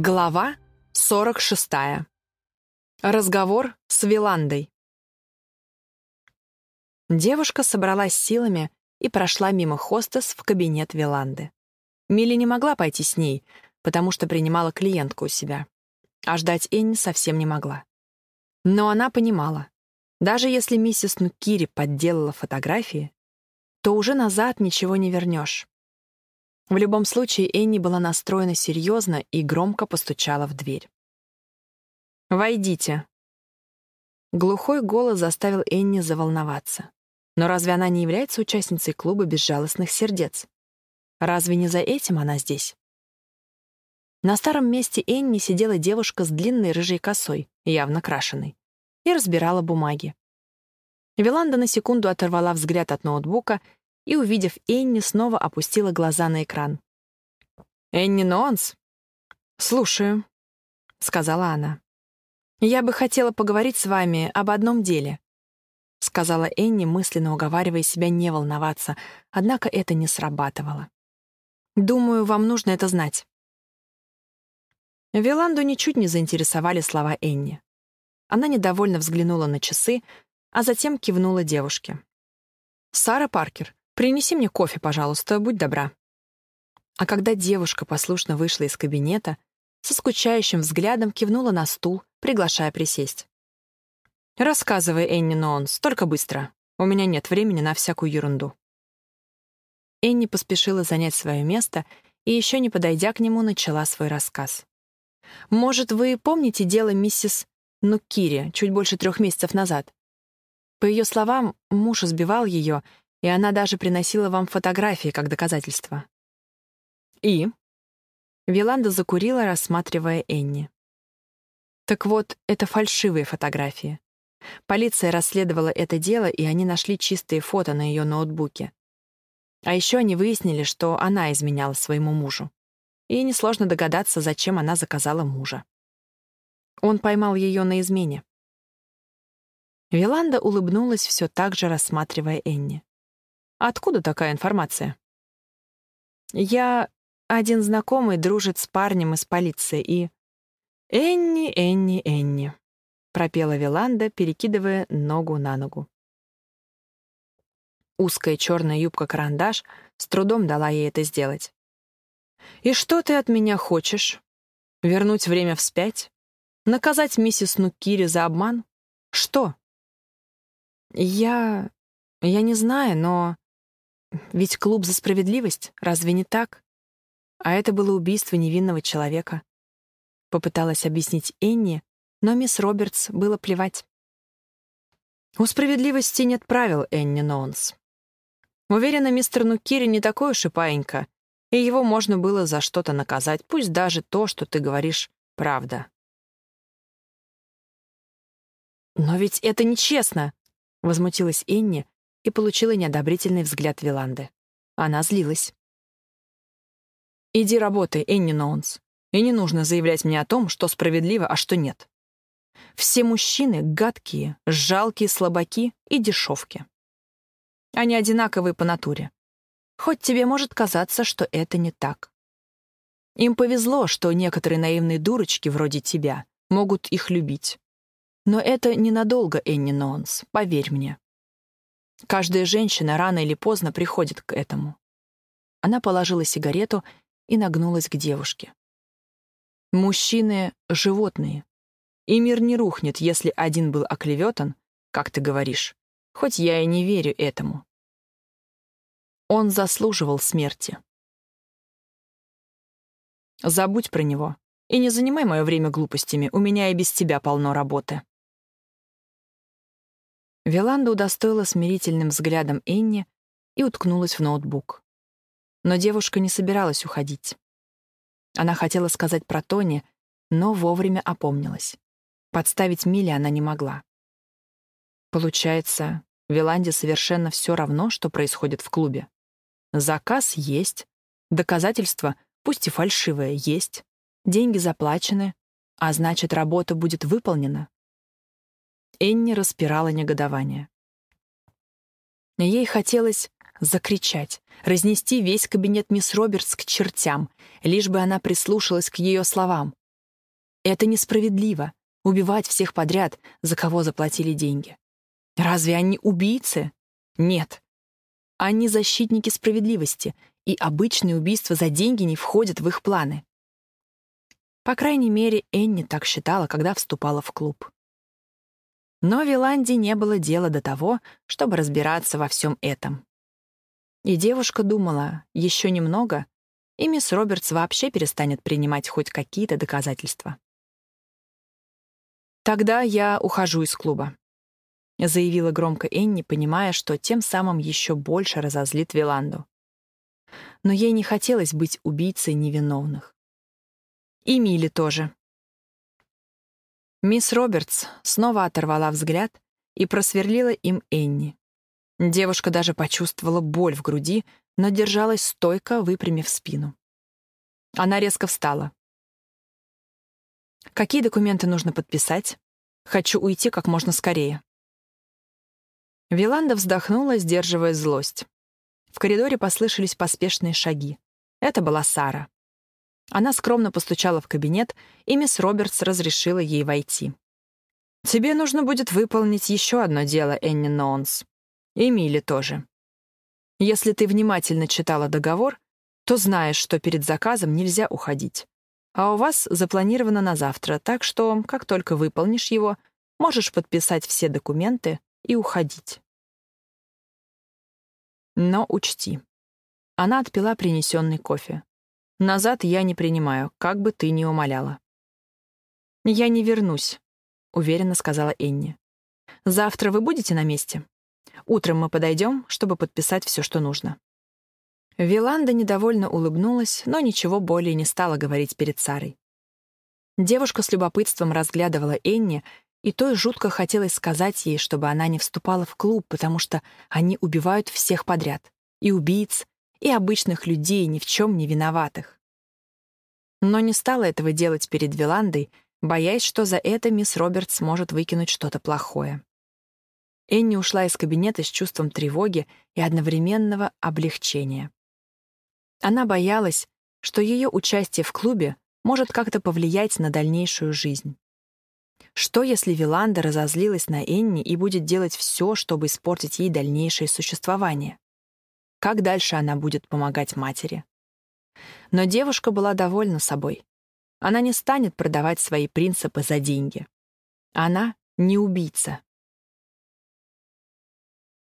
Глава 46. Разговор с Виландой. Девушка собралась силами и прошла мимо хостес в кабинет Виланды. Милли не могла пойти с ней, потому что принимала клиентку у себя. А ждать Энни совсем не могла. Но она понимала, даже если миссис Нукири подделала фотографии, то уже назад ничего не вернешь. В любом случае, Энни была настроена серьезно и громко постучала в дверь. «Войдите». Глухой голос заставил Энни заволноваться. Но разве она не является участницей клуба безжалостных сердец? Разве не за этим она здесь? На старом месте Энни сидела девушка с длинной рыжей косой, явно крашеной, и разбирала бумаги. Виланда на секунду оторвала взгляд от ноутбука и, увидев Энни, снова опустила глаза на экран. «Энни Нонс?» «Слушаю», — сказала она. «Я бы хотела поговорить с вами об одном деле», — сказала Энни, мысленно уговаривая себя не волноваться, однако это не срабатывало. «Думаю, вам нужно это знать». Виланду ничуть не заинтересовали слова Энни. Она недовольно взглянула на часы, а затем кивнула девушке. «Сара Паркер, «Принеси мне кофе, пожалуйста, будь добра». А когда девушка послушно вышла из кабинета, со скучающим взглядом кивнула на стул, приглашая присесть. «Рассказывай, Энни Нонс, только быстро. У меня нет времени на всякую ерунду». Энни поспешила занять свое место и, еще не подойдя к нему, начала свой рассказ. «Может, вы помните дело миссис Нукири чуть больше трех месяцев назад? По ее словам, муж избивал ее и она даже приносила вам фотографии как доказательство. И? Виланда закурила, рассматривая Энни. Так вот, это фальшивые фотографии. Полиция расследовала это дело, и они нашли чистые фото на ее ноутбуке. А еще они выяснили, что она изменяла своему мужу. И несложно догадаться, зачем она заказала мужа. Он поймал ее на измене. Виланда улыбнулась, все так же рассматривая Энни. Откуда такая информация? Я... Один знакомый дружит с парнем из полиции и... «Энни, Энни, Энни», — пропела Виланда, перекидывая ногу на ногу. Узкая черная юбка-карандаш с трудом дала ей это сделать. «И что ты от меня хочешь? Вернуть время вспять? Наказать миссис Нукири за обман? Что?» «Я... я не знаю, но...» Ведь клуб за справедливость, разве не так? А это было убийство невинного человека. Попыталась объяснить Энни, но мисс Робертс было плевать. У справедливости нет правил, Энни Ноунс. Уверена, мистер Нукири не такой уж и паинька, и его можно было за что-то наказать, пусть даже то, что ты говоришь, правда. «Но ведь это нечестно!» — возмутилась Энни, и получила неодобрительный взгляд Виланды. Она злилась. «Иди работай, Энни Ноунс, и не нужно заявлять мне о том, что справедливо, а что нет. Все мужчины — гадкие, жалкие слабаки и дешевки. Они одинаковые по натуре. Хоть тебе может казаться, что это не так. Им повезло, что некоторые наивные дурочки вроде тебя могут их любить. Но это ненадолго, Энни Ноунс, поверь мне. Каждая женщина рано или поздно приходит к этому. Она положила сигарету и нагнулась к девушке. Мужчины — животные. И мир не рухнет, если один был оклеветан, как ты говоришь, хоть я и не верю этому. Он заслуживал смерти. Забудь про него и не занимай мое время глупостями, у меня и без тебя полно работы. Виланда удостоила смирительным взглядом Энни и уткнулась в ноутбук. Но девушка не собиралась уходить. Она хотела сказать про Тони, но вовремя опомнилась. Подставить Милли она не могла. Получается, Виланде совершенно все равно, что происходит в клубе. Заказ есть, доказательства, пусть и фальшивые, есть, деньги заплачены, а значит, работа будет выполнена. Энни распирала негодование. Ей хотелось закричать, разнести весь кабинет мисс Робертс к чертям, лишь бы она прислушалась к ее словам. Это несправедливо — убивать всех подряд, за кого заплатили деньги. Разве они убийцы? Нет. Они защитники справедливости, и обычные убийства за деньги не входят в их планы. По крайней мере, Энни так считала, когда вступала в клуб. Но Виланде не было дела до того, чтобы разбираться во всем этом. И девушка думала, еще немного, и мисс Робертс вообще перестанет принимать хоть какие-то доказательства. «Тогда я ухожу из клуба», — заявила громко Энни, понимая, что тем самым еще больше разозлит Виланду. Но ей не хотелось быть убийцей невиновных. И Милли тоже. Мисс Робертс снова оторвала взгляд и просверлила им Энни. Девушка даже почувствовала боль в груди, но держалась стойко, выпрямив спину. Она резко встала. «Какие документы нужно подписать? Хочу уйти как можно скорее». Виланда вздохнула, сдерживая злость. В коридоре послышались поспешные шаги. Это была Сара. Она скромно постучала в кабинет, и мисс Робертс разрешила ей войти. «Тебе нужно будет выполнить еще одно дело, Энни Ноунс. И Милли тоже. Если ты внимательно читала договор, то знаешь, что перед заказом нельзя уходить. А у вас запланировано на завтра, так что, как только выполнишь его, можешь подписать все документы и уходить. Но учти. Она отпила принесенный кофе. Назад я не принимаю, как бы ты ни умоляла. «Я не вернусь», — уверенно сказала Энни. «Завтра вы будете на месте? Утром мы подойдем, чтобы подписать все, что нужно». Виланда недовольно улыбнулась, но ничего более не стала говорить перед Сарой. Девушка с любопытством разглядывала Энни, и той жутко хотелось сказать ей, чтобы она не вступала в клуб, потому что они убивают всех подряд. И убийц, и обычных людей, ни в чем не виноватых. Но не стала этого делать перед Виландой, боясь, что за это мисс Робертс может выкинуть что-то плохое. Энни ушла из кабинета с чувством тревоги и одновременного облегчения. Она боялась, что ее участие в клубе может как-то повлиять на дальнейшую жизнь. Что, если Виланда разозлилась на Энни и будет делать все, чтобы испортить ей дальнейшее существование? Как дальше она будет помогать матери? Но девушка была довольна собой. Она не станет продавать свои принципы за деньги. Она не убийца.